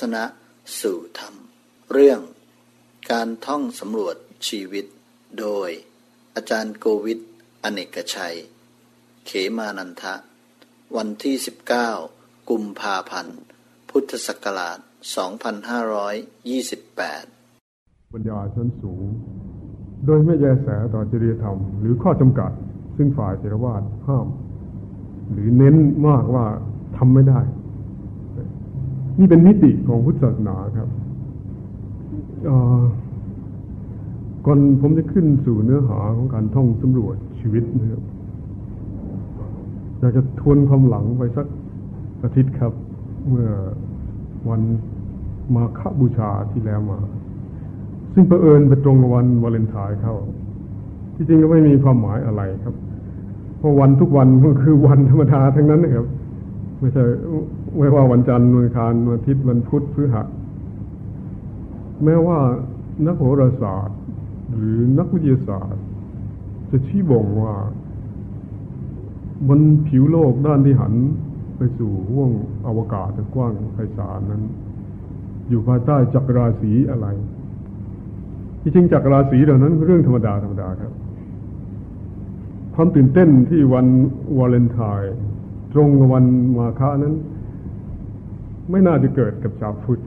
ษณะสู่ธรรม เรื่อง การท่องสำรวจชีวิต โดย อาจารย์โกวิทอเนกชัย เขมานันทะ วันที่ 19 กุมภาพันธ์ พุทธศักราช 2528 ปัญญาชั้นสูง โดยไม่แยแสต่อจริยธรรม หรือข้อจำกัด ซึ่งฝ่ายเทรวาสห้าม หรือเน้นมากว่าทำไม่ได้ นี่เป็นมิติของพุทธศาสนาครับก่อนผมจะขึ้นสู่เนื้อหาของการท่องสำรวจชีวิตนะครับอยากจะทวนความหลังไปสักอาทิตย์ครับ เมื่อวันมาฆบูชาที่แล้วมา ซึ่งประเอิญไปตรงวันวาเลนไทน์เข้า ที่จริงก็ไม่มีความหมายอะไรครับ เพราะวันทุกวันก็คือวันธรรมดาทั้งนั้นนะครับ ไม่ใช่ ไม่ว่าวันจันทร์วันคารวันอาทิตย์วันพุธพฤหัสแม้ว่านักโหราศาสตร์ หรือนักวิทยาศาสตร์ จะชี้บ่งว่าบนผิวโลกด้านที่หันไปสู่ห้วงอวกาศกว้างไพศาลนั้น อยู่ภายใต้จักรราศีอะไร ที่จริงจักรราศีเหล่านั้นเรื่องธรรมดาธรรมดาครับ ความตื่นเต้นที่วันวาเลนไทน์ตรงกับวันมาฆะนั้น ไม่น่าจะเกิดกับชาวพุทธ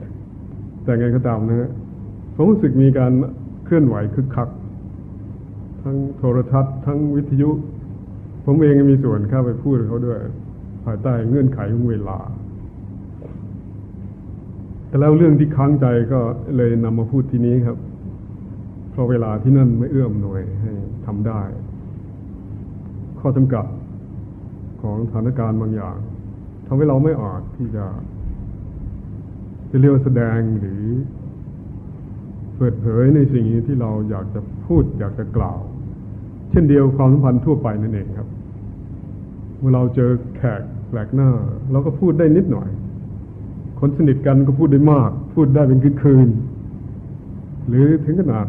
แต่ไงก็ตามนะฮะผมรู้สึกมีการเคลื่อนไหวคึกคัก ทั้งโทรทัศน์ ทั้งวิทยุ ผมเองมีส่วนเข้าไปพูดเขาด้วย ภายใต้เงื่อนไขของเวลา แต่แล้วเรื่องที่ค้างใจก็เลยนำมาพูดที่นี้ครับ เพราะเวลาที่นั่นไม่เอื้อมหน่วยให้ทำได้ ข้อจำกัดของสถานการณ์บางอย่างทำให้เราไม่อาจที่จะ จะเรียกว่าแสดงหรือเปิดเผยในสิ่งที่เราอยากจะพูดอยากจะกล่าว เช่นเดียวความสัมพันธ์ทั่วไปนั่นเองครับ เมื่อเราเจอแขกแปลกหน้า เราก็พูดได้นิดหน่อย คนสนิทกันก็พูดได้มาก พูดได้เป็นคืนๆหรือถึงขนาด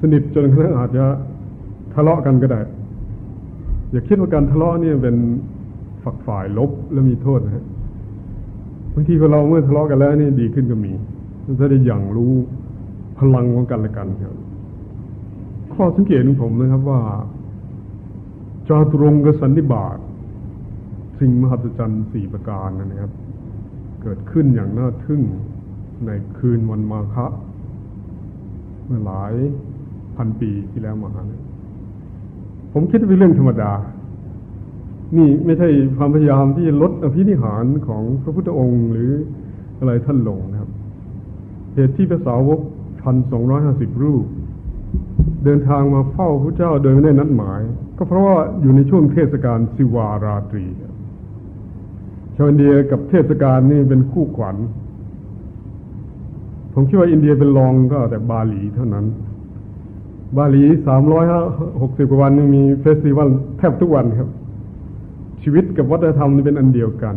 สนิทจนกระทั่งอาจจะทะเลาะกันก็ได้ อย่าคิดว่าการทะเลาะเนี่ยเป็นฝักฝ่ายลบแล้วมีโทษนะฮะ บางทีคนเราเมื่อทะเลาะกันแล้วนี่ดีขึ้นก็มีจะได้อย่างรู้พลังของกันและกันครับข้อสังเกตของผมนะครับว่าจาตุรงกสันนิบาตสิ่งมหัศจรรย์สี่ประการนะครับ เกิดขึ้นอย่างน่าทึ่งในคืนวันมาฆะเมื่อหลายพันปีที่แล้วมาผมคิดว่าเป็นเรื่องธรรมดา นี่ไม่ใช่ความพยายามที่ลดอภินิหารของพระพุทธองค์หรืออะไรท่านลงนะครับ เหตุที่พระสาวกพันสองร้อยห้าสิบรูป เดินทางมาเฝ้าพระเจ้าโดยไม่ได้นัดหมาย ก็เพราะว่าอยู่ในช่วงเทศกาลศิวราตรี ชาวอินเดียกับเทศกาลนี่เป็นคู่ขวัญ ผมคิดว่าอินเดียเป็นรองก็แต่บาหลีเท่านั้น บาหลีสามร้อยหกสิบกว่าวันมี festival แทบทุกวันครับ ชีวิตกับวัฒนธรรมนี่เป็นอันเดียวกัน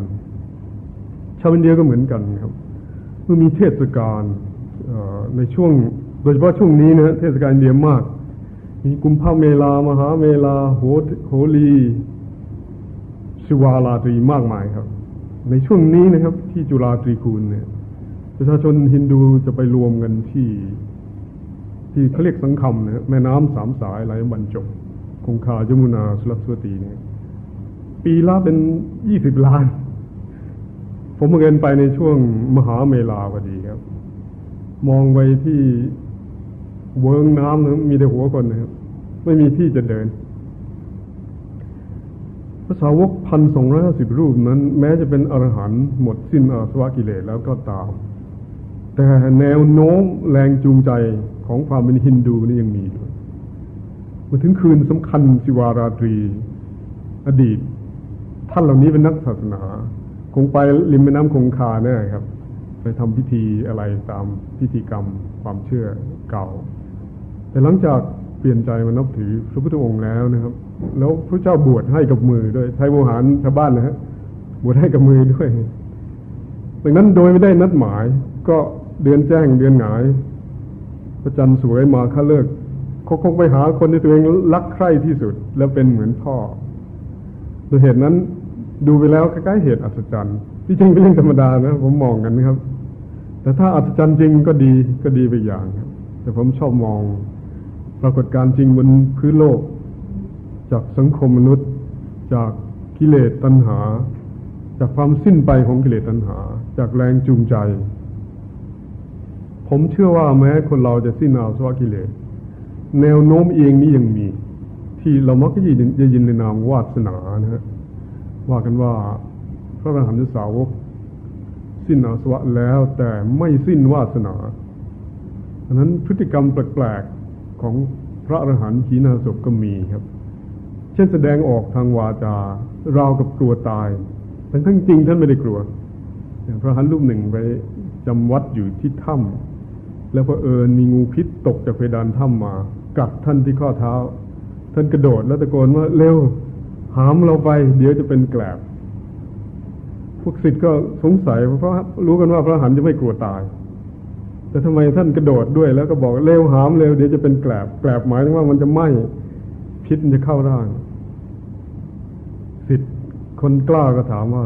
ชาวอินเดียก็เหมือนกันครับเมื่อมีเทศกาลในช่วงโดยเฉพาะช่วงนี้นะเทศกาลอินเดียมาก มีกุมภาเมลามหาเมลาโหโหลีชิวาลาตรีมากมายครับ ในช่วงนี้นะครับ ที่จุฬาตรีคูณเนี่ย ประชาชนฮินดูจะไปรวมกันที่ ที่เขาเรียกสังคมนะแม่น้ำสามสายไหลบรรจบคงคายมุนาสุรสวตีเนี่ย ปีละเป็นยี่สิบล้าน ผมเงินไปในช่วงมหาเมลาพอดีครับ มองไปที่เวิงน้ำนะมีแต่หัวคนนะครับ ไม่มีที่จะเดินภาษาวกพันสองร้อยสิบรูปนั้น แม้จะเป็นอรหันต์หมดสิ้นอาสวะกิเลสแล้วก็ตาม แต่แนวโน้มแรงจูงใจของความเป็นฮินดูนี่ยังมีอยู่มาถึงคืนสำคัญสิวาราตรี อดีต ท่านเหล่านี้เป็นนักศาสนา คงไปริมแม่น้ำคงคาแน่ครับ ไปทำพิธีอะไรตามพิธีกรรมความเชื่อเก่า แต่หลังจากเปลี่ยนใจมานับถือพระพุทธองค์แล้วนะครับ แล้วพระเจ้าบวชให้กับมือด้วยไทยโมหารชาวบ้านนะฮะบวชให้กับมือด้วยดังนั้นโดยไม่ได้นัดหมาย ก็เดือนแจ้งเดือนหงาย พระจันทร์สวยมาค่าเลิกเขาคงไปหาคนที่ตัวเองรักใคร่ที่สุด แล้วเป็นเหมือนพ่อโดยเหตุนั้น ดูไปแล้วใกล้ๆเหตุอัศจรรย์ที่จริงเป็นเรื่องธรรมดานะผมมองกันนะครับ แต่ถ้าอัศจรรย์จริงก็ดีก็ดีไปอย่างครับแต่ผมชอบมอง ปรากฏการณ์จริงบนพื้นโลก จากสังคมมนุษย์ จากกิเลสตัณหา จากความสิ้นไปของกิเลสตัณหา จากแรงจูงใจ ผมเชื่อว่าแม้คนเราจะสิ้นอาสวะกิเลส แนวโน้มเองนี้ยังมี ที่เรามักจะยินจะยินในนามวาสนานะฮะ ว่ากันว่าพระอรหันตสาวก สิ้นอาสวะแล้วแต่ไม่สิ้นวาสนาอันนั้นพฤติกรรมแปลกๆของพระอรหันต์ขีณาสพก็มีครับ เช่นแสดงออกทางวาจาราวกับกลัวตายทั้งทั้งจริงท่านไม่ได้กลัวพระหันรูปหนึ่งไปจำวัดอยู่ที่ถ้ำแล้วพอเอิญมีงูพิษตกจากเพดานถ้ำมา กัดท่านที่ข้อเท้า ท่านกระโดดแล้วตะโกนว่าเร็วามเราไป เดี๋ยวจะเป็นแกลบพวกศิษย์ก็สงสัยเพราะรู้กันว่าพระหันจะไม่กลัวตาย แต่ทำไมท่านกระโดดด้วย แล้วก็บอกเร็วหามเร็วเดี๋ยวจะเป็นแกลบแกลบหมายถึงว่ามันจะไหม้พิษมันจะเข้าร่างศิษย์คนกล้าก็ถามว่า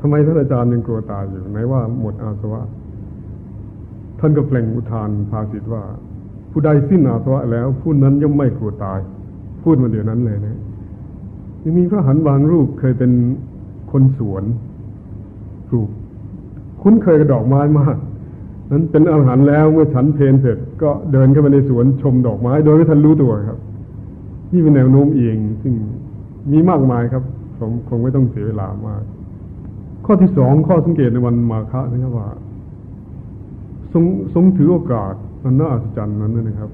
ทำไมท่านอาจารย์ยังกลัวตายอยู่ไหนว่าหมดอาสวะท่านก็เปล่งอุทานภาสิทธ์ว่า ผู้ใดสิ้นอาสวะแล้วผู้นั้นย่อมไม่กลัวตาย พูดมาเดี๋ยวนั้นเลยนะ ยังมีพระหันบางรูปเคยเป็นคนสวนปลูกคุ้นเคยกับดอกไม้มากนั้นเป็นอาหารแล้วเมื่อฉันเพนเสร็จก็เดินเข้าไปในสวนชมดอกไม้ โดยไม่ทันรู้ตัวครับ นี่เป็นแนวโน้มเองซึ่งมีมากมายครับผมคงไม่ต้องเสียเวลามาก ข้อที่สองข้อสังเกตในวันมาฆะนะครับว่าทรงทรงถือโอกาสอันน่าอัศจรรย์นั้นนะครับ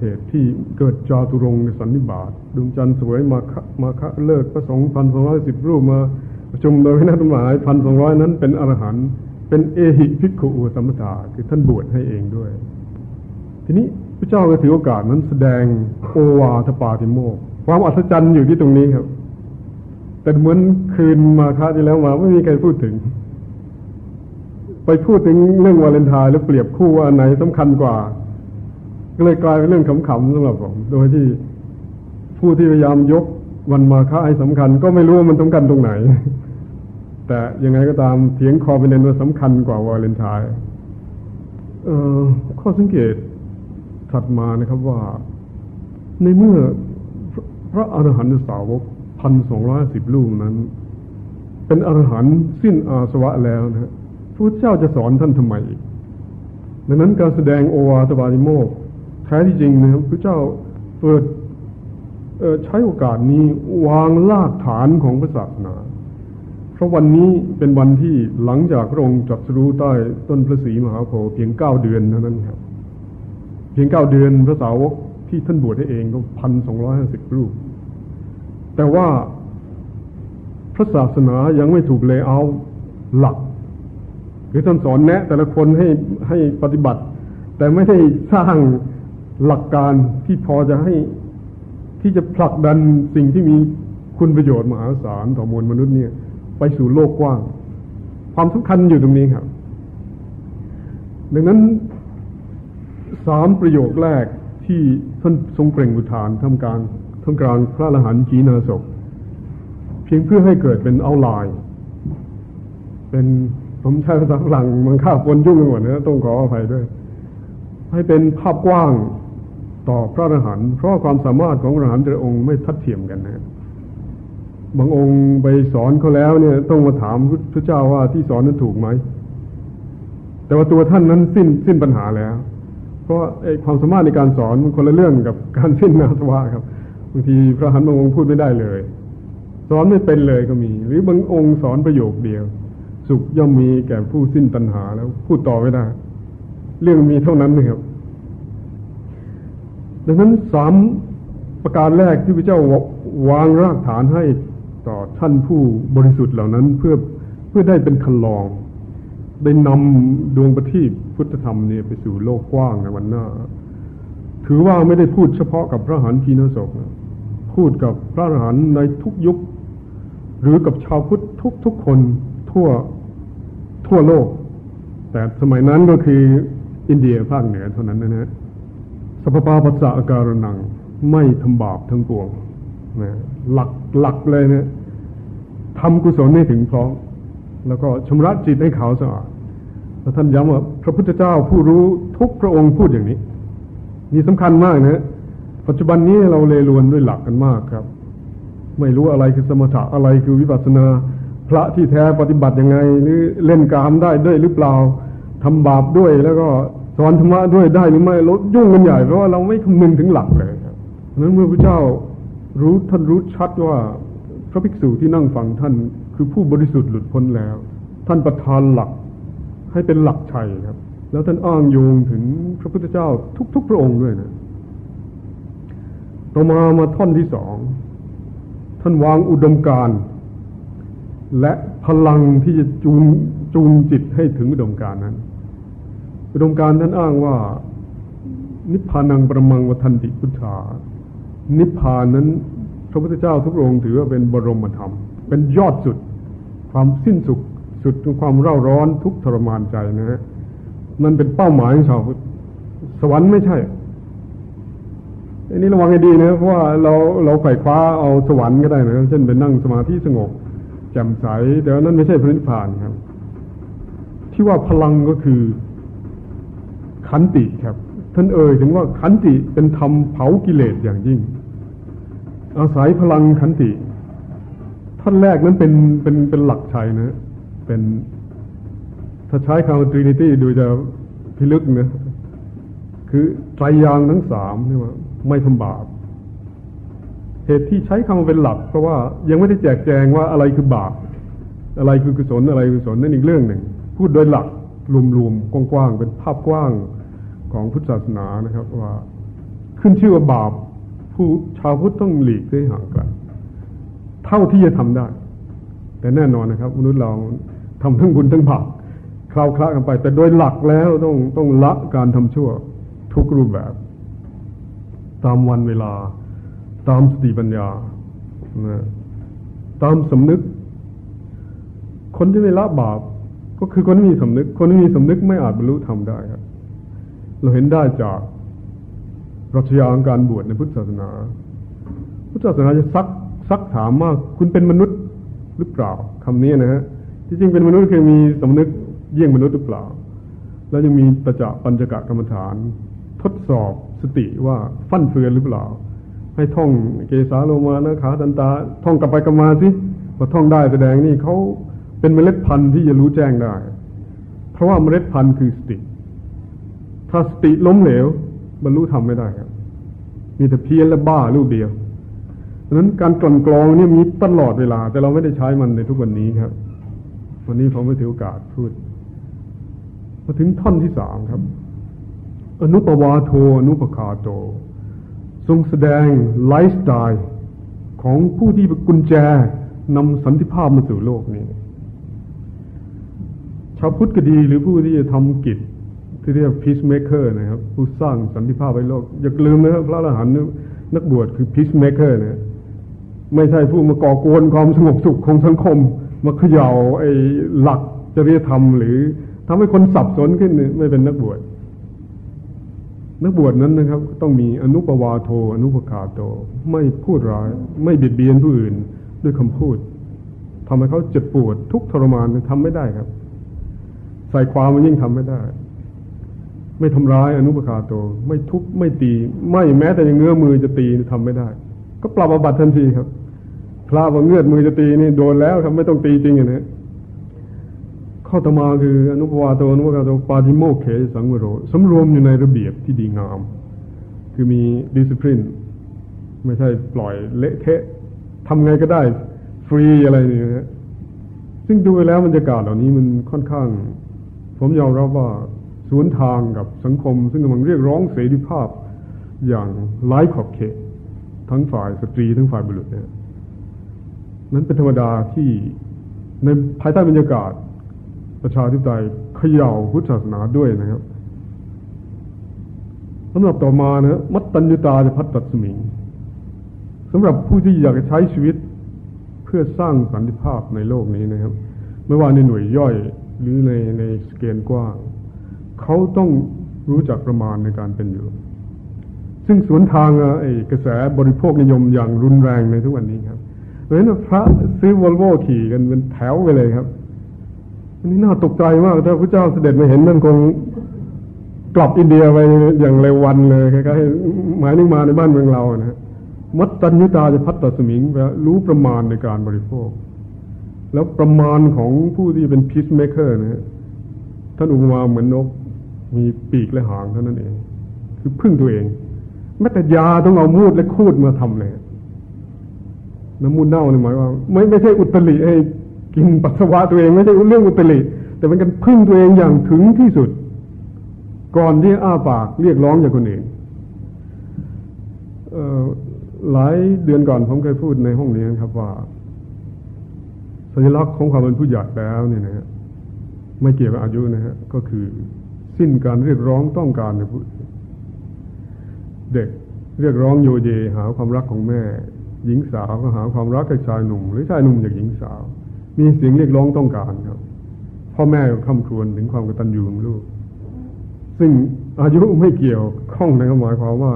เหตุที่เกิดจาตุรงในสันนิบาตดวงจันทร์สวยมาคะมาคะเลิกพระสงฆ์พันสองร้อยสิบรูปมาประชุมโดยนักหมายพันสองร้อยนั้นเป็นอรหันต์เป็นเอหิพิกขุอุสัมปทาคือท่านบวชให้เองด้วย ทีนี้พระเจ้าก็ถือโอกาสนั้นแสดงโอวาทปาติโมกความอัศจรรย์อยู่ที่ตรงนี้ครับ แต่เหมือนคืนมาคาที่แล้วมาไม่มีใครพูดถึง ไปพูดถึงเรื่องวาเลนไทน์แล้วเปรียบคู่ว่าไหนสำคัญกว่า ก็เลยกลายเป็นเรื่องขำๆสำหรับผม โดยที่ผู้ที่พยายามยกวันมาฆะให้สำคัญ ก็ไม่รู้ว่ามันสำคัญตรงไหน แต่ยังไงก็ตามเถียงคอเป็นเนว่าสำคัญกว่าวาเลนไทน์ข้อสังเกตถัดมานะครับว่า ในเมื่อพระอรหันตสาวกพันสองร้อยสิบลูกนั้น เป็นอรหันต์สิ้นอาสวะแล้วนะพระเจ้าจะสอนท่านทำไมอีกดังนั้นการแสดงโอวาทบาลิโมก ท้ที่จริงนะครับพระเจ้าเปิดใช้โอกาสนี้วางรากฐานของพระศาสนา เพราะวันนี้เป็นวันที่หลังจากพระองค์ตรัสรู้ใต้ต้นพระศรีมหาโพธิ์เพียงเก้าเดือนเท่านั้นครับ เพียงเก้าเดือนพระสาวกที่ท่านบวชให้เองก็พันสองร้อยห้าสิบรูป แต่ว่าพระศาสนายังไม่ถูก layout หลักหรือท่านสอนแนะ แต่ละคนให้ให้ปฏิบัติ แต่ไม่ได้สร้าง หลักการที่พอจะให้ที่จะผลักดันสิ่งที่มีคุณประโยชน์มหาศาลต่อมวลมนุษย์เนี่ย ไปสู่โลกกว้าง ความสำคัญอยู่ตรงนี้ครับ ดังนั้นสามประโยคแรกที่ท่านทรงเปล่งอุทานทำการทำกลางพระอรหันต์จีนาศกเพียงเพื่อให้เกิดเป็นเอาลน์เป็นผมใช้ภาษาฝรั่งมันข้าปนยุ่งไปหมดนะต้องขออภัยด้วย ให้เป็นภาพกว้าง ต่อพระอรหันต์เพราะความสามารถของอรหันต์แต่ละองค์ไม่ทัดเทียมกันนะบางองค์ไปสอนเขาแล้วเนี่ย ต้องมาถามพระเจ้าว่าที่สอนนั้นถูกไหมแต่ว่าตัวท่านนั้นสิ้นสิ้นปัญหาแล้ว เพราะไอ้ความสามารถในการสอนมันคนละเรื่องกับการสิ้นนาสวะครับบางทีพระหันบางองค์พูดไม่ได้เลย สอนไม่เป็นเลยก็มี หรือบางองค์สอนประโยคเดียว สุขย่อมมีแก่ผู้สิ้นตัณหาแล้วพูดต่อไม่ได้ เรื่องมีเท่านั้นนะครับ ดังนั้นสามประการแรกที่พระเจ้าวางรากฐานให้ต่อท่านผู้บริสุทธิ์เหล่านั้นเพื่อเพื่อได้เป็นคันลอง ได้นำดวงประทีปพุทธธรรมเนี่ยไปสู่โลกกว้างในวันหน้า ถือว่าไม่ได้พูดเฉพาะกับพระหันทีนศกนะพูดกับพระอรหันต์ในทุกยุค หรือกับชาวพุทธทุกทุกคนทั่วทั่วโลก แต่สมัยนั้นก็คืออินเดียภาคเหนือเท่านั้นนะฮะ สัพพาปัสสะอาการนัง ไม่ทำบาปทั้งปวงนะหลักหลักเลยเนะทำกุศลให้ถึงพร้อม แล้วก็ชำระจิตให้ขาวสะอาดแล้วท่านย้ำว่าพระพุทธเจ้าผู้รู้ทุกพระองค์พูดอย่างนี้ นี่สำคัญมากนะปัจจุบันนี้เราเลรวนด้วยหลักกันมากครับ ไม่รู้อะไรคือสมถะอะไรคือวิปัสสนาพระที่แท้ปฏิบัติยังไง หรือเล่นกามได้ด้วยหรือเปล่าทำบาปด้วยแล้วก็ สอนธรรมะด้วยได้หรือไม่ลดยุ่งกันใหญ่เพราะว่าเราไม่คำนึงถึงหลักเลยครับนั้นเมื่อพระเจ้ารู้ท่านรู้ชัดว่าพระภิกษุที่นั่งฟังท่านคือผู้บริสุทธิ์หลุดพ้นแล้ว ท่านประทานหลักให้เป็นหลักชัยครับ แล้วท่านอ้างโยงถึงพระพุทธเจ้าทุก ๆ พระองค์ด้วยนะต่อมามาท่อนที่สองท่านวางอุดมการ และพลังที่จะจูงจูงจิตให้ถึงอุดมการนั้น อุดมการท่านอ้างว่า นิพพานังประมังวทันติพุทธา นิพพานนั้น พระพุทธเจ้าทุกองค์ถือว่าเป็นบรมธรรม เป็นยอดสุด ความสิ้นสุดสุดของความเร่าร้อนทุกทรมานใจนะฮะนั่นเป็นเป้าหมายของชาวพุทธสวรรค์ไม่ใช่อันนี้ระวังให้ดีนะเพราะว่าเราเราไขว่คว้าเอาสวรรค์ก็ได้นะเช่นไปนั่งสมาธิสงบแจ่มใสแต่ว่านั้นไม่ใช่พระนิพพานครับ ที่ว่าพลังก็คือ ขันติครับ ท่านเอ่ยถึงว่าขันติเป็นธรรมเผากิเลสอย่างยิ่ง อาศัยพลังขันติ ท่านแรกนั้นเป็นเป็นเป็นหลักชัยนะเป็นถ้าใช้คำทรินิตี้ดูจะพิลึกนะคือไตรยางทั้งสามใช่ไหมไม่ทำบาปเหตุที่ใช้คำเป็นหลัก เพราะว่ายังไม่ได้แจกแจงว่าอะไรคือบาปอะไรคือกุศลอะไรกุศลนั่นอีกเรื่องหนึ่ง พูดโดยหลักรวมๆกว้างๆเป็นภาพกว้าง ของพุทธศาสนานะครับว่าขึ้นชื่อว่าบาปผู้ชาวพุทธต้องหลีกให้ห่างไกันเท่าที่จะทำได้ แต่แน่นอนนะครับมนุษย์เราทำทั้งบุญทั้งบาปคลาวคลากันไป แต่โดยหลักแล้วต้องต้องละการทำชั่วทุกรูปแบบ ตามวันเวลา ตามสติปัญญานะตามสำนึก คนที่ไม่ละบาปก็คือคนที่มีสำนึก คนที่มีสำนึกไม่อาจบรรลุธรรมได้ครับ เราเห็นได้จากรัชญาของการบวชในพุทธศาสนา พุทธศาสนาจะซักซักถามว่าคุณเป็นมนุษย์หรือเปล่าคำนี้นะฮะที่จริงเป็นมนุษย์คือมีสำนึกเยี่ยงมนุษย์หรือเปล่า แล้วยังมีประจักปัญจกะกรรมฐาน ทดสอบสติว่าฟั่นเฟือนหรือเปล่า ให้ท่องเกสาโลมานะขาตันตา ท่องกลับไปกลับมาสิพอท่องได้แสดงนี่เขาเป็นเมล็ดพันธุ์ที่จะรู้แจ้งได้ เพราะว่าเมล็ดพันธุ์คือสติ ถ้าสติล้มเหลว บรรลุธรรมไม่ได้ครับ มีแต่เพี้ยนและบ้าลูกเดียวดังนั้นการกลั่นกรองนี่มีตลอดเวลา แต่เราไม่ได้ใช้มันในทุกวันนี้ครับ วันนี้ผมไม่ถือโอกาสพูดมาถึงท่อนที่สามครับ อนุปวาโทอนุปคาโต ทรงแสดงไลฟ์สไตล์ของผู้ที่เป็นกุญแจนำสันติภาพมาสู่โลกนี้ชาวพุทธก็ดีหรือผู้ที่จะทำกิจ ที่เรียก peacemaker นะครับ ผู้สร้างสันติภาพให้โลก อย่าลืมนะครับพระอรหันต์นักบวชคือ peacemaker นะไม่ใช่ผู้มาก่อกวนความสงบสุขของสังคม มาเขย่าไอ้หลักจริยธรรม หรือทำให้คนสับสนขึ้นไม่เป็นนักบวชนักบวชนั้นนะครับ ต้องมีอนูปวาโท อนูปฆาโต ไม่พูดร้าย ไม่เบียดเบียนผู้อื่นด้วยคำพูดทำให้เขาเจ็บปวดทุกทรมานทำไม่ได้ครับ ใส่ความมันยิ่งทำไม่ได้ ไม่ทำร้ายอนุปคาโต ไม่ทุบไม่ตี ไม่แม้แต่ยังเงื้อมือจะตีทำไม่ได้ ก็ปรับอบัตทันทีครับพระว่าเงื้อมือจะตีนี่โดนแล้วครับไม่ต้องตีจริงอย่างนี้ข้อต่อมาคืออนุปวาโตอนุปวาโตปาติโมเขสังวโรสำรวมอยู่ในระเบียบที่ดีงาม คือมีดิสซิ p ลินไม่ใช่ปล่อยเละเทะทำไงก็ได้ฟรีอะไรนี่นะซึ่งดูไปแล้วบรรยากาศเหล่านี้มันค่อนข้าง ผมยอมรับว่า สวนทางกับสังคม ซึ่งกำลังเรียกร้องเสรีภาพอย่างไร้ขอบเขต ทั้งฝ่ายสตรีทั้งฝ่ายบุรุษเนี่ยนั้นเป็นธรรมดาที่ในภายใต้บรรยากาศประชาธิปไตยเขย่าพุทธศาสนาด้วยนะครับสำหรับต่อมานะมัตตัญญตาจะพัฒตัดสมิงสำหรับผู้ที่อยากจะใช้ชีวิตเพื่อสร้างสันติภาพในโลกนี้นะครับ ไม่ว่าในหน่วยย่อยหรือในในสเกลกว้าง เขาต้องรู้จักประมาณในการเป็นอยู่ ซึ่งสวนทางไอ้กระแสบริโภคนิยมอย่างรุนแรงในทุกวันนี้ครับเพราะฉะนั้นพระซื้อวอลโวขี่กันเป็นแถวไปเลยครับอันนี้น่าตกใจมากถ้าพระเจ้าเสด็จมาเห็นนั่นคงกลับอินเดียไปอย่างเร็ววันเลยคล้ายๆหมายนึงมาในบ้านเมืองเรานะมัตตัญญุตาจ ภัตตัสมิงแปลรู้ประมาณในการบริโภค แล้วประมาณของผู้ที่เป็น peacemaker นะฮะท่านอุปมาเหมือนนก มีปีกและหางเท่านั้นเอง คือพึ่งตัวเองแม้แต่ยาต้องเอามูตรและคูถมาทำเลยน้ำมูดเน่าเนี่ยหมายว่า ไม่ไม่ใช่อุตริให้กินปัสสาวะตัวเอง ไม่ใช่เรื่องอุตริแต่เป็นการพึ่งตัวเองอย่างถึงที่สุด ก่อนที่อ้าปากเรียกร้องจากคนอื่นหลายเดือนก่อนผมเคยพูดในห้องนี้ครับว่าสัญลักษณ์ของความเป็นผู้ใหญ่แล้วเนี่ยนะฮะไม่เกี่ยวกับอายุนะฮะก็คือ สิ้นการเรียกร้องต้องการในผู้เด็กเรียกร้องโยเยหาความรักของแม่ หญิงสาวก็หาความรักจากชายหนุ่ม หรือชายหนุ่มจากหญิงสาว มีเสียงเรียกร้องต้องการครับพ่อแม่ก็คำครวญถึงความกตัญญูของลูก ซึ่งอายุไม่เกี่ยวข้องในความหมายความว่า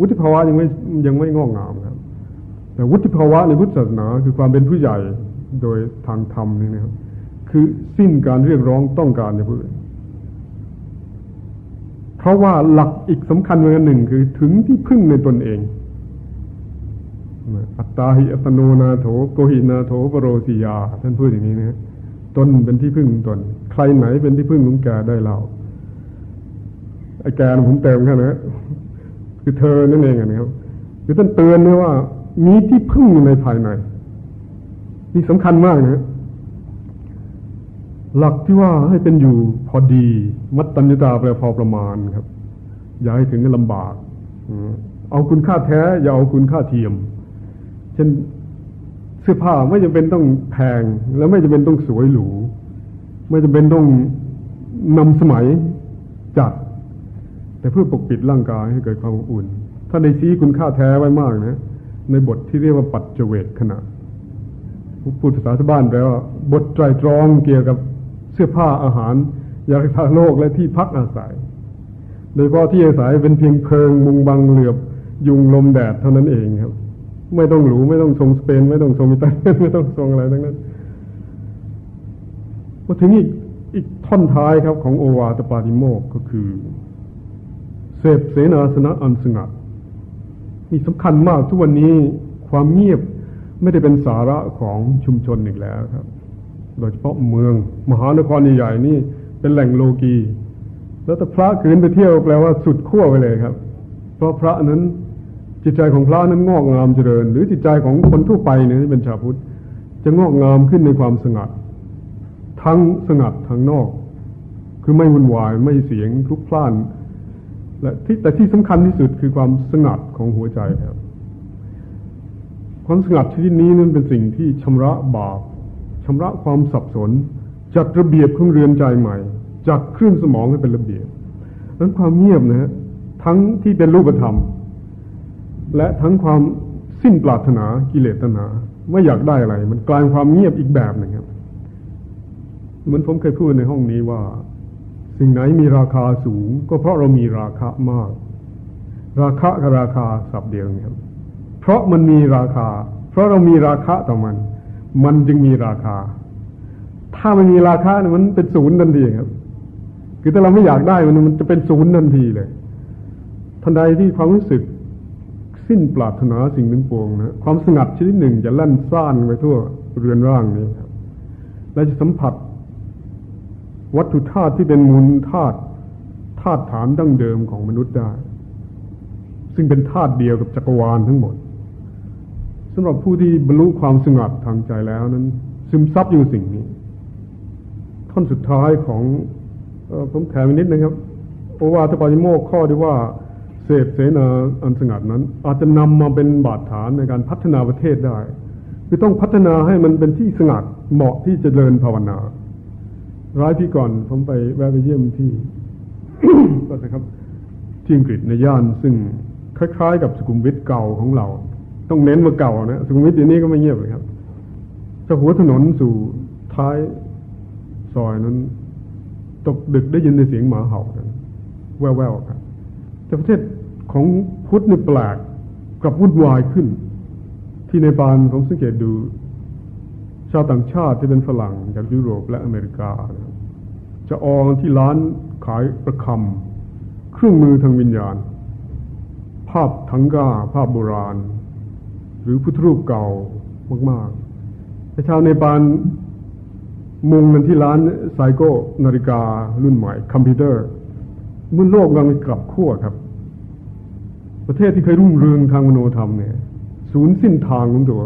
วุฒิภาวะยังไม่ยังไม่งอกงามครับ แต่วุฒิภาวะในพุทธศาสนาคือความเป็นผู้ใหญ่โดยทางธรรมนี่นะครับคือสิ้นการเรียกร้องต้องการในผู้อื่น ราะว่าหลักอีกสำคัญเหมือนหนึ่งคือถึงที่พึ่งในตนเอง อัตตาหิอัตโนนาโถโกหินาโถปโรสิยา ท่านพูดอย่างนี้นะตนเป็นที่พึ่งตน ใครไหนเป็นที่พึ่งของแกได้เราไอ้แกผมเติมแค่นะคือเธอนั่นเองนะครับคือท่านเตือนนะว่า มีที่พึ่งอยู่ในภายในนี่สำคัญมากนะ หลักที่ว่าให้เป็นอยู่พอดี มัดตัญญตาแปลพอประมาณครับ อย่าให้ถึงกับลำบากเอาคุณค่าแท้ อย่าเอาคุณค่าเทียม เช่นเสื้อผ้าไม่จำเป็นต้องแพง แล้วไม่จำเป็นต้องสวยหรูไม่จำเป็นต้องนำสมัยจัด แต่เพื่อปกปิดร่างกายให้เกิดความอุ่น ถ้าในชี้คุณค่าแท้ไว้มากนะ ในบทที่เรียกว่าปัจเจเวกขณะพูดภาษาชาวบ้านแปลว่าบทไตรตรองเกี่ยวกับ เสื้อผ้าอาหารยาทาโลกและที่พักอาศัย โดยเฉพาะที่อาศัยเป็นเพียงเพิงมุงบังเหลือบยุงลมแดดเท่านั้นเองครับ ไม่ต้องหรูไม่ต้องทรงสเปน ไม่ต้องทรงอิตาลีไม่ต้องทรงอะไรทั้งนั้นมาถึงอีกอีกท่อนท้ายครับของโอวาตปาติโมกก็คือ เสพเสนาสนะอันสงัดมีสำคัญมากทุกวันนี้ความเงียบไม่ได้เป็นสาระของชุมชนอีกแล้วครับ โดยเฉพาะเมือง มหานครใหญ่ๆนี่เป็นแหล่งโลกี แล้วแต่พระขืนไปเที่ยวแปลว่าสุดขั้วไปเลยครับ เพราะพระนั้นจิตใจของพระนั้นงอกงามเจริญ หรือจิตใจของคนทั่วไปเนี่ยที่เป็นชาวพุทธจะงอกงามขึ้นในความสงัด ทั้งสงัดทั้งนอก คือไม่วุ่นวายไม่เสียงทุกพล่าน และที่แต่ที่สำคัญที่สุดคือความสงัดของหัวใจครับ ความสงัดชนิดนี้นั้นเป็นสิ่งที่ชำระบาป ชำระความสับสน จัดระเบียบของเรือนใจใหม่ จัดครื่องสมองให้เป็นระเบียบนั้นความเงียบนะฮะทั้งที่เป็นรูปธรรม และทั้งความสิ้นปรารถนากิเลสตนาไม่อยากได้อะไร มันกลายความเงียบอีกแบบหนึ่งครับเหมือนผมเคยพูดในห้องนี้ว่า สิ่งไหนมีราคาสูง ก็เพราะเรามีราคามาก ราคากับราคาสับเดียวครับเพราะมันมีราคา เพราะเรามีราคาต่อมัน มันจึงมีราคา ถ้ามันมีราคาเนี่ยมันเป็นศูนย์ทันทีครับ คือถ้าเราไม่อยากได้มันมันจะเป็นศูนย์ทันทีเลยทันใดที่ความรู้สึกสิ้นปรารถนาสิ่งหนึ่งปวงนะความสงัดชนิดหนึ่งจะลั่นซ่านไปทั่วเรือนร่างนี้ครับ และจะสัมผัส วัตถุธาตุที่เป็นมูลธาตุธาตุฐานดั้งเดิมของมนุษย์ได้ ซึ่งเป็นธาตุเดียวกับจักรวาลทั้งหมด สำหรับผู้ที่บรรลุความสงัดทางใจแล้วนั้น ซึมซับอยู่สิ่งนี้ ท่อนสุดท้ายของอผมแถมนิดนะครับโอวาทปาจิโมกข้อที่ว่าเสพเสนาอันสงัดนั้น อาจจะนำมาเป็นบาดฐานในการพัฒนาประเทศได้คือต้องพัฒนาให้มันเป็นที่สงัดเหมาะที่จะเดินภาวนา ร้ายพี่ก่อนผมไปแวะไปเยี่ยมที่ก็นะครับที่อังกฤษในย่านซึ่งคล้ายๆ กับสุขุมวิทเก่าของเรา ต้องเน้นมาเก่านะสุขุมวิทเดี๋ยนี้ก็ไม่เงียบเลยครับจากหัวถนนสู่ท้ายซอยนั้น ตกดึกได้ยินในเสียงหมาเห่ากันแว่วๆครับแต่ประเทศของพุทธนี่แปลกกับวุ่นวายขึ้น ที่ในปานผมสังเกตดูชาวต่างชาติที่เป็นฝรั่งจากยุโรปและอเมริกา จะออกที่ร้านขายประคำเครื่องมือทางวิญญาณ ภาพทังกาภาพโบราณ หรือพุทธรูปเก่ามากๆแต่ชาวในปานมุงกันที่ร้านไซโก้นาฬิการุ่นใหม่คอมพิวเตอร์มื่อโลกกำลังกลับขั้วครับ ประเทศที่เคยรุ่งเรืองทางมโนธรรมเนี่ยศูนย์สิ้นทางของตัว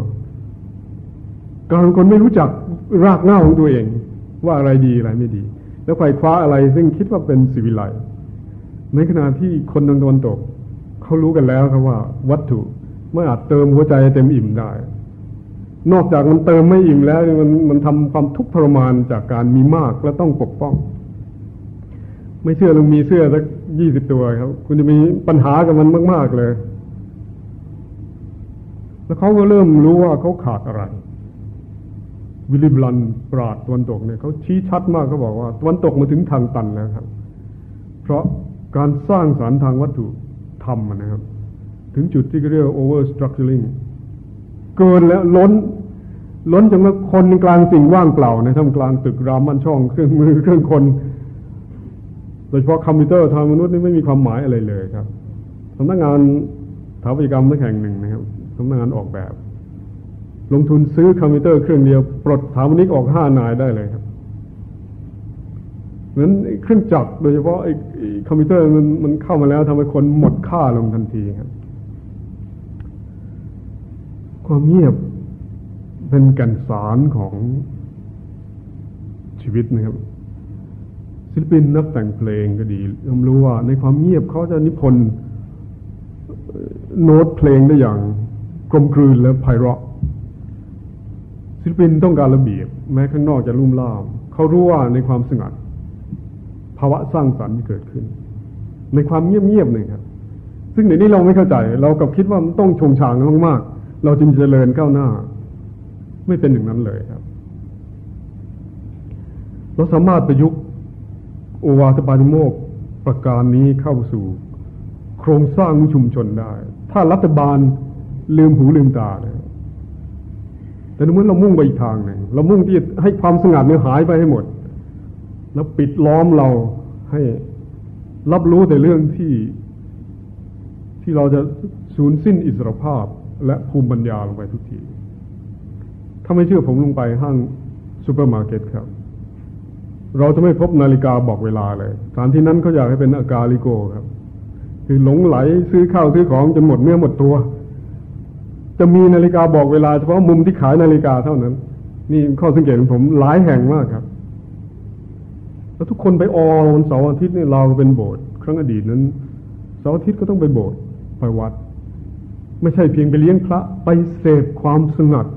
การคนไม่รู้จักรากเหง้าของตัวเอง ว่าอะไรดีอะไรไม่ดี แล้วใครคว้าอะไรซึ่งคิดว่าเป็นสิวิไลในขณะที่คนทางตะวันตก เขารู้กันแล้วครับว่าวัตถุ ไม่อาจเติมหัวใจเต็มอิ่มได้ นอกจากมันเติมไม่อิ่มแล้ว มันมันทำความทุกข์ทรมานจากการมีมากและต้องปกป้อง ไม่เชื่อลงมีเสื้อสักยี่สิบตัวครับ คุณจะมีปัญหากับมันมาก ๆเลย แล้วเขาก็เริ่มรู้ว่าเขาขาดอะไรวิลิบลันปราดตะวันตกเนี่ยเขาชี้ชัดมากเขาบอกว่าตะวันตกมาถึงทางตันแล้วครับ เพราะการสร้างสารรค์ทางวัตถุทำนะครับ ถึงจุดที่เรียกว่า over structuring เกินแล้วล้น ล้นจนว่าคนกลางสิ่งว่างเปล่าในท่ามกลางตึกรามมันช่องเครื่องมือเครื่องคน โดยเฉพาะคอมพิวเตอร์ทางมนุษย์นี่ไม่มีความหมายอะไรเลยครับสำนักงานสถาปัตยกรรมนักแห่งหนึ่งนะครับสำนักงานออกแบบ ลงทุนซื้อคอมพิวเตอร์เครื่องเดียว ปลดสถาปนิกออกห้านายได้เลยครับนั้นเครื่องจักรโดยเฉพาะไอ้คอมพิวเตอร์มันมันเข้ามาแล้วทำให้คนหมดค่าลงทันทีครับ ความเงียบเป็นแก่นสารของชีวิตนะครับ ศิลปินนักแต่งเพลงก็ดีย่อมรู้ว่า ในความเงียบเขาจะนิพนธ์โน้ตเพลงได้อย่างกลมกลืนและไพเราะ ศิลปินต้องการระเบียบ แม้ข้างนอกจะลุ่มล่าม เขารู้ว่าในความสงัด ภาวะสร้างสรรค์ที่เกิดขึ้น ในความเงียบๆหนึ่งครับ ซึ่งในนี้เราไม่เข้าใจ เรากับคิดว่ามันต้องชงชางมาก เราจึงเจริญก้าวหน้า ไม่เป็นอย่างนั้นเลยครับเราสามารถประยุกต์โอวาทปาณิโมกประการนี้เข้าสู่ โครงสร้างชุมชนได้ ถ้ารัฐบาลลืมหูลืมตาเลยแต่เมื่อเรามุ่งไปอีกทางหนึ่งเรามุ่งที่ให้ความสงัดเนี่ยหายไปให้หมด แล้วปิดล้อมเราให้รับรู้แต่เรื่องที่ที่เราจะสูญสิ้นอิสรภาพ และภูมิปัญญาลงไปทุกที ถ้าไม่เชื่อผมลงไปห้างซูเปอร์มาร์เก็ตครับ เราจะไม่พบนาฬิกาบอกเวลาเลยสถานที่นั้นเขาอยากให้เป็นอกาลิโกครับ คือหลงใหลซื้อข้าวซื้อของจนหมดเนื้อหมดตัว จะมีนาฬิกาบอกเวลาเฉพาะมุมที่ขายนาฬิกาเท่านั้น นี่ข้อสังเกตของผมหลายแห่งมากครับแล้วทุกคนไปออวันเสาร์อาทิตย์นี่เราเป็นโบสถ์ครั้งอดีตนั้นเสาร์อาทิตย์ก็ต้องไปโบสถ์ไปวัด ไม่ใช่เพียงไปเลี้ยงพระ ไปเสพความสงัด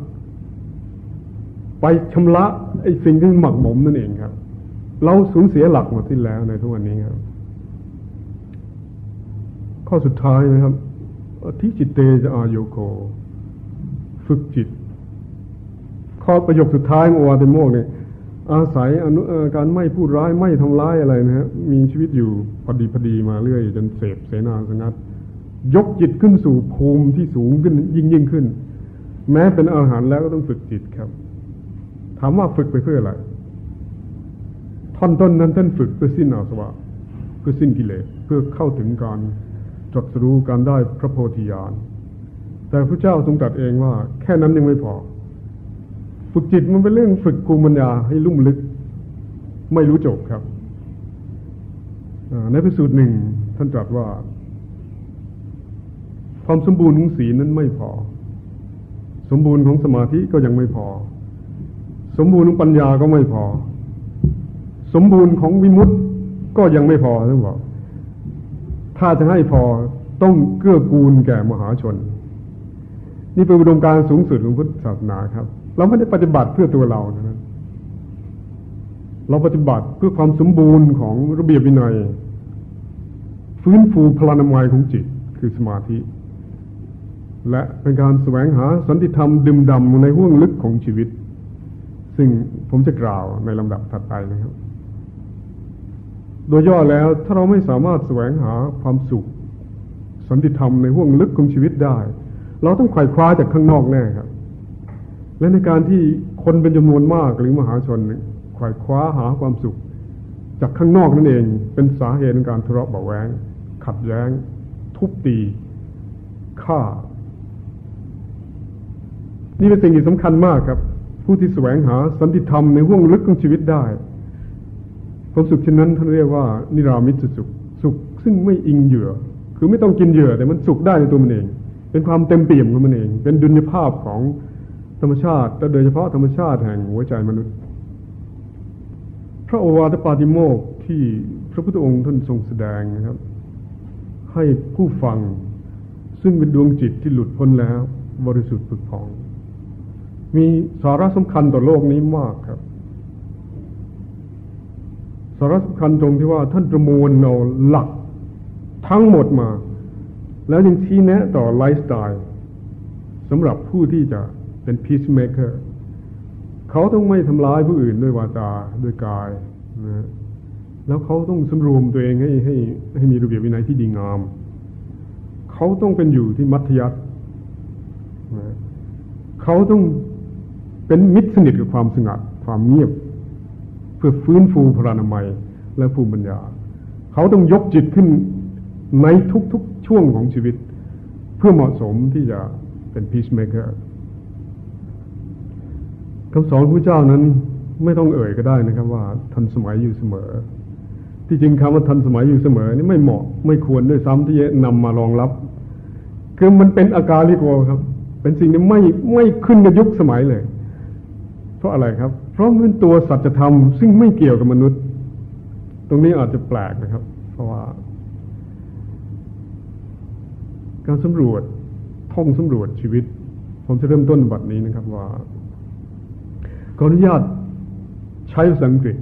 ไปชำระไอ้สิ่งที่หมักหมมนั่นเองครับ เราสูญเสียหลักหมดที่แล้วในทุกวันนี้ครับ ข้อสุดท้ายนะครับทิจิตเตจะอาโยโก ฝึกจิต ข้อประโยคสุดท้ายของอวาเตโมกเนี่ยอาศัยอนุการไม่พูดร้ายไม่ทำร้ายอะไรนะฮะมีชีวิตอยู่พอดีพอดีมาเรื่อย จนเสพเสนาสงัด ยกจิตขึ้นสู่ภูมิที่สูงขึ้นยิ่งยิ่งขึ้น แม้เป็นอาหารแล้วก็ต้องฝึกจิตครับ ถามว่าฝึกไปเพื่ออะไรท่อนต้นนั้นท่านฝึกเพื่อสิ้นอาสวะเพื่อสิ้นกิเลสเพื่อเข้าถึงการตรัสรู้การได้พระโพธิญาณแต่พระเจ้าทรงตรัสเองว่า แค่นั้นยังไม่พอ ฝึกจิตมันเป็นเรื่องฝึกกูมัญญาให้ลุ่มลึก ไม่รู้จบครับในพระสูตรหนึ่งท่านตรัสว่า ความสมบูรณ์ของศีลนั้นไม่พอ สมบูรณ์ของสมาธิก็ยังไม่พอ สมบูรณ์ของปัญญาก็ไม่พอ สมบูรณ์ของวิมุตติก็ยังไม่พอท่านบอก ถ้าจะให้พอต้องเกื้อกูลแก่มหาชน นี่เป็นอุดมการสูงสุดของพุทธศาสนาครับ เราไม่ได้ปฏิบัติเพื่อตัวเรานะเราปฏิบัติเพื่อความสมบูรณ์ของระเบียบวินัย ฟื้นฟูพลานามัยของจิตคือสมาธิ และเป็นการแสวงหาสันติธรรมดื่มดำในห้วงลึกของชีวิต ซึ่งผมจะกล่าวในลำดับถัดไปนะครับ โดยย่อแล้วถ้าเราไม่สามารถแสวงหาความสุข สันติธรรมในห่วงลึกของชีวิตได้ เราต้องไขว่คว้าจากข้างนอกแน่ครับ และในการที่คนเป็นจำนวนมากหรือมหาชนไขวายคว้าหาความสุข จากข้างนอกนั่นเอง เป็นสาเหตุในการทะเลาะเบาแวงขัดแย้ง ทุบตีฆ่า นี่เป็นสิ่งที่สำคัญมากครับ ผู้ที่แสวงหาสันติธรรมในห่วงลึกของชีวิตได้ความสุขเช่นนั้นท่านเรียกว่า นิรามิตสุขสุขซึ่งไม่อิงเหยื่อ คือไม่ต้องกินเหยื่อ แต่มันสุขได้ในตัวมันเอง เป็นความเต็มเปี่ยมของมันเอง เป็นดุลยภาพของธรรมชาติและโดยเฉพาะธรรมชาติแห่งหัวใจมนุษย์ พระโอวาทปาติโมกที่พระพุทธองค์ท่านทรงแสดงนะครับ ให้ผู้ฟังซึ่งเป็นดวงจิตที่หลุดพ้นแล้ว บริสุทธิ์ผุดพอง มีสาระสำคัญต่อโลกนี้มากครับ สาระสำคัญตรงที่ว่าท่านประมวลเอาหลักทั้งหมดมา แล้วยังชี้แนะต่อไลฟ์สไตล์สำหรับผู้ที่จะเป็น peacemaker เขาต้องไม่ทำร้ายผู้อื่นด้วยวาจาด้วยกายนะแล้วเขาต้องสำรวมตัวเองให้ให้ให้มีระเบียบวินัยที่ดีงาม เขาต้องเป็นอยู่ที่มัธยัตินะเขาต้อง เป็นมิตรสนิทกับความสงัดความเงียบ เพื่อฟื้นฟูพรานามัยและภูมิปัญญา เขาต้องยกจิตขึ้นในทุกๆช่วงของชีวิต เพื่อเหมาะสมที่จะเป็น peacemaker คำสอนพระเจ้านั้นไม่ต้องเอ่ยก็ได้นะครับว่าทันสมัยอยู่เสมอ ที่จริงคำว่าทันสมัยอยู่เสมอนี่ไม่เหมาะไม่ควรด้วยซ้ำที่จะนำมารองรับ คือมันเป็นอาการลิโกครับ เป็นสิ่งที่ไม่ไม่ขึ้นกับยุคสมัยเลย ราะอะไรครับ เพราะมันเป็นตัวสัจธรรมซึ่งไม่เกี่ยวกับมนุษย์ ตรงนี้อาจจะแปลกนะครับ เพราะว่า การสำรวจท่องสำรวจชีวิต ผมจะเริ่มต้นบัดนี้นะครับว่าขออนุญาตใช้ภาษาอังกฤษ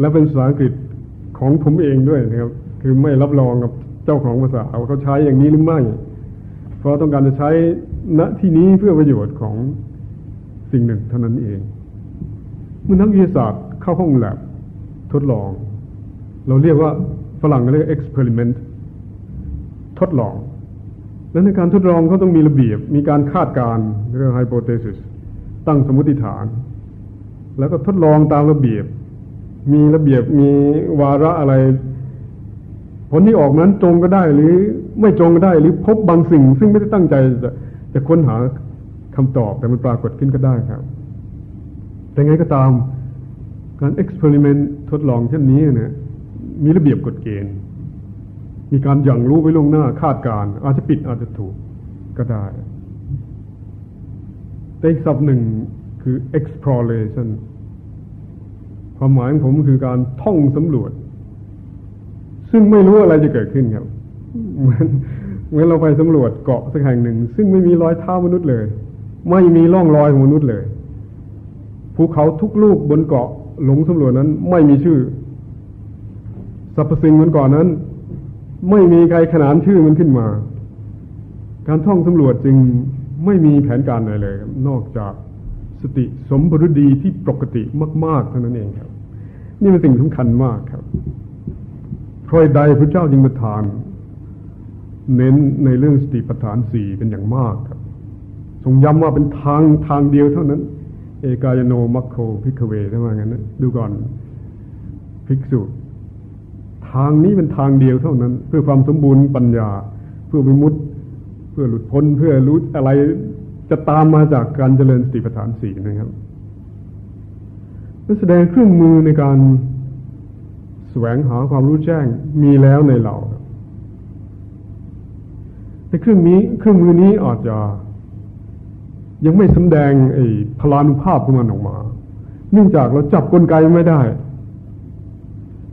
และเป็นภาษาอังกฤษของผมเองด้วยนะครับ คือไม่รับรองกับเจ้าของภาษาเขาใช้อย่างนี้หรือไม่ เพราะต้องการจะใช้ณที่นี้เพื่อประโยชน์ของ สิ่งหนึ่งเท่านั้นเอง เมื่อนักวิทยาศาสตร์เข้าห้องแลบทดลอง เราเรียกว่าฝรั่งเรียก experiment ทดลอง และในการทดลองเขาต้องมีระเบียบ มีการคาดการณ์เรื่อง hypothesis ตั้งสมมติฐาน แล้วก็ทดลองตามระเบียบ มีระเบียบมีวาระอะไร ผลที่ออกนั้นตรงก็ได้หรือไม่ตรงก็ได้หรือพบบางสิ่ง ซึ่งไม่ได้ตั้งใจจะจะค้นหา คำตอบแต่มันปรากฏขึ้นก็ได้ครับ แต่ไงก็ตามการเอ็กซ์เพร์เมนต์ทดลองเช่นนี้เนี่ยมีระเบียบกฎเกณฑ์ มีการอย่างรู้ไว้ล่วงหน้าคาดการ อาจจะผิดอาจจะถูกก็ได้ แต่อีกศัพท์หนึ่งคือ exploration ความหมายของผมคือการท่องสำรวจ ซึ่งไม่รู้อะไรจะเกิดขึ้นครับเหมือนเหมือนเราไปสำรวจเกาะสักแห่งหนึ่ง ซึ่งไม่มีรอยเท้ามนุษย์เลย ไม่มีร่องรอยของมนุษย์เลยภูเขาทุกลูกบนเกาะหลงสำรวจนั้น ไม่มีชื่อสรรพสิ่งบนเกาะนั้น ไม่มีใครขนานชื่อมันขึ้นมา การท่องสำรวจจึงไม่มีแผนการอะไรเลย นอกจากสติสมบรุดีที่ปกติมาก ๆ เท่านั้นเองครับ นี่เป็นสิ่งสำคัญมากครับเพราะใดพระเจ้าจึงประทาน เน้นในเรื่องสติปัฏฐานสี่เป็นอย่างมากครับ ทรงย้ำว่าเป็นทางทางเดียวเท่านั้น เอกายโนมัคโคพิกเวถ้าว่างั้นนะดูก่อนภิกษุทางนี้เป็นทางเดียวเท่านั้น เพื่อความสมบูรณ์ปัญญา เพื่อวิมุตติเพื่อหลุดพ้นเพื่อรู้อะไรจะตามมาจากการเจริญสติปัฏฐานสี่นะครับแสดงเครื่องมือในการแสวงหาความรู้แจ้งมีแล้วในเราแต่เครื่องนี้เครื่องมือนี้อาจจะ ยังไม่สำแดงไอ้พลานุภาพของมันออกมา เนื่องจากเราจับกลไกไม่ได้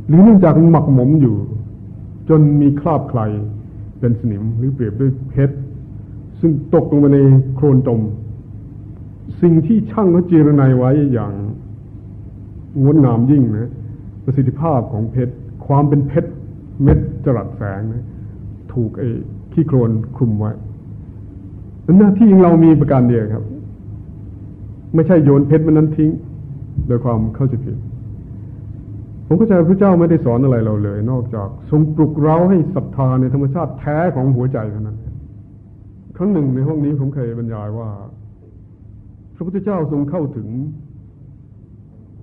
หรือเนื่องจากมันหมักหมมอยู่ จนมีคราบใครเป็นสนิมหรือเปรียบด้วยเพชรซึ่งตกลงมาในโคลนตมสิ่งที่ช่างเขาเจรนายไว้อย่างงดงามยิ่งนะประสิทธิภาพของเพชรความเป็นเพชรเม็ดจรัสแสงนะถูกไอ้ขี้โคลนคลุมไว้ หน้าที่ของเรามีประการเดียวครับ ไม่ใช่โยนเพชรมันนั้นทิ้ง โดยความเข้าใจผิด ผมเข้าใจพระเจ้าไม่ได้สอนอะไรเราเลย นอกจากทรงปลุกเราให้ศรัทธาในธรรมชาติแท้ของหัวใจเท่านั้น ครั้งหนึ่งในห้องนี้ผมเคยบรรยายว่า พระพุทธเจ้าทรงเข้าถึง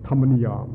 ธรรมนิยาม